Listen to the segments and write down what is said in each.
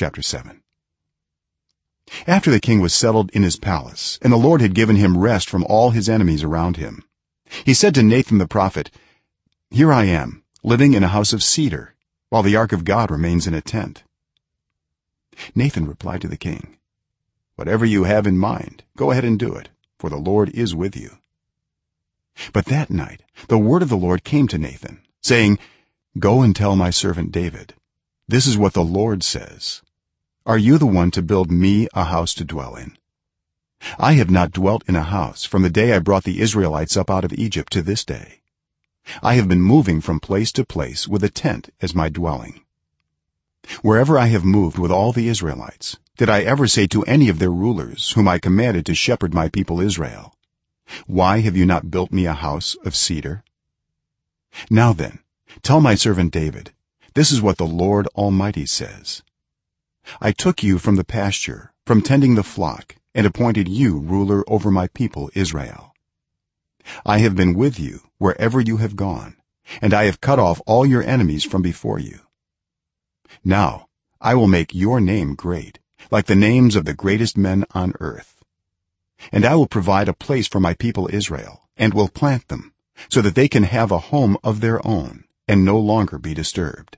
chapter 7 after the king was settled in his palace and the lord had given him rest from all his enemies around him he said to nathan the prophet here i am living in a house of cedar while the ark of god remains in a tent. Nathan replied to the king whatever you have in mind go ahead and do it for the lord is with you. But that night the word of the lord came to nathan saying go and tell my servant david this is what the lord says are you the one to build me a house to dwell in? I have not dwelt in a house from the day i brought the israelites up out of egypt to this day. I have been moving from place to place with a tent as my dwelling. Wherever i have moved with all the israelites did i ever say to any of their rulers whom i commanded to shepherd my people israel why have you not built me a house of cedar? Now then tell my servant david this is what the lord almighty says i took you from the pasture from tending the flock and appointed you ruler over my people israel. I have been with you wherever you have gone and i have cut off all your enemies from before you. Now i will make your name great like the names of the greatest men on earth. And i will provide a place for my people israel and will plant them so that they can have a home of their own and no longer be disturbed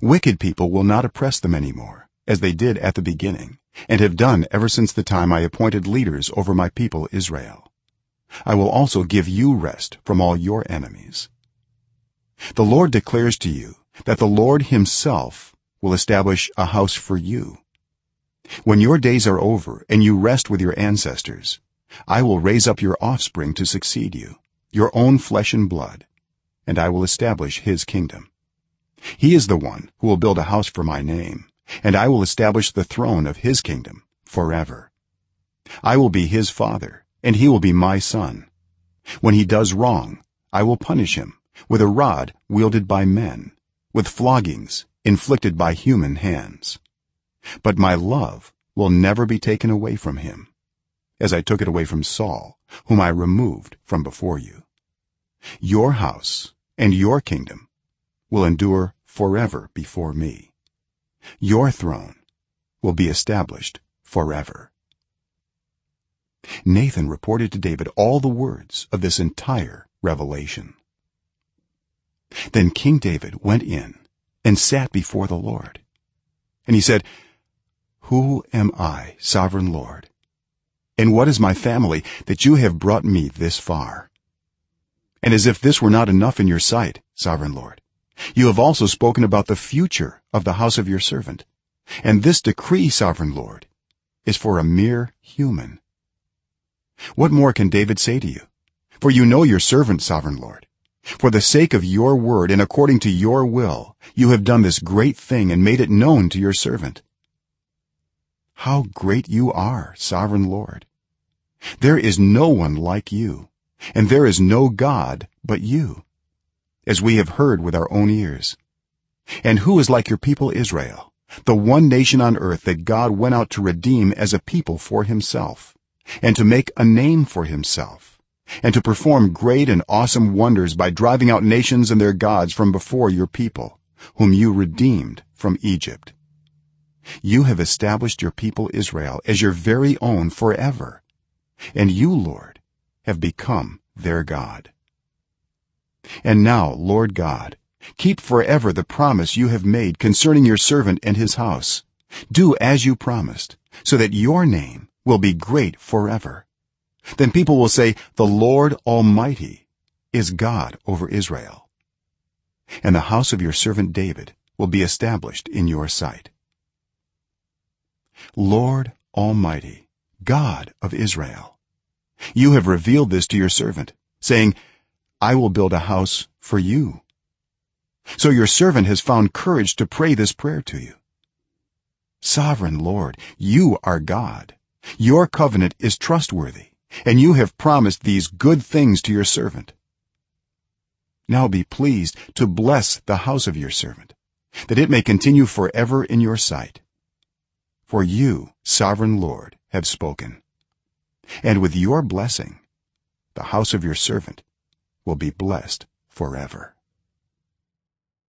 wicked people will not oppress them any more as they did at the beginning and have done ever since the time i appointed leaders over my people israel. I will also give you rest from all your enemies. The lord declares to you that the lord himself will establish a house for you. When your days are over and you rest with your ancestors i will raise up your offspring to succeed you your own flesh and blood and i will establish his kingdom he is the one who will build a house for my name and i will establish the throne of his kingdom forever. I will be his father and he will be my son. When he does wrong i will punish him with a rod wielded by men with floggings inflicted by human hands. But my love will never be taken away from him as i took it away from Saul whom i removed from before you. Your house and your kingdom will endure forever before me. Your throne will be established forever. Nathan reported to david all the words of this entire revelation. Then king david went in and sat before the lord. And he said who am i sovereign lord? And what is my family that you have brought me this far? And as if this were not enough in your sight sovereign lord you have also spoken about the future of the house of your servant. And this decree sovereign lord is for a mere human. What more can david say to you? For you know your servant sovereign lord. For the sake of your word and according to your will you have done this great thing and made it known to your servant. How great you are sovereign lord. There is no one like you and there is no god but you as we have heard with our own ears. And who is like your people israel the one nation on earth that god went out to redeem as a people for himself and to make a name for himself and to perform great and awesome wonders by driving out nations and their gods from before your people whom you redeemed from egypt. You have established your people israel as your very own forever and you lord have become their god and now lord god keep forever the promise you have made concerning your servant and his house. Do as you promised so that your name will be great forever. Then people will say the lord almighty is god over israel. And the house of your servant david will be established in your sight. Lord almighty god of israel you have revealed this to your servant saying i will build a house for you. So your servant has found courage to pray this prayer to you. Sovereign lord you are god. Your covenant is trustworthy and you have promised these good things to your servant. Now be pleased to bless the house of your servant that it may continue forever in your sight. For you sovereign lord have spoken. And with your blessing the house of your servant will be blessed forever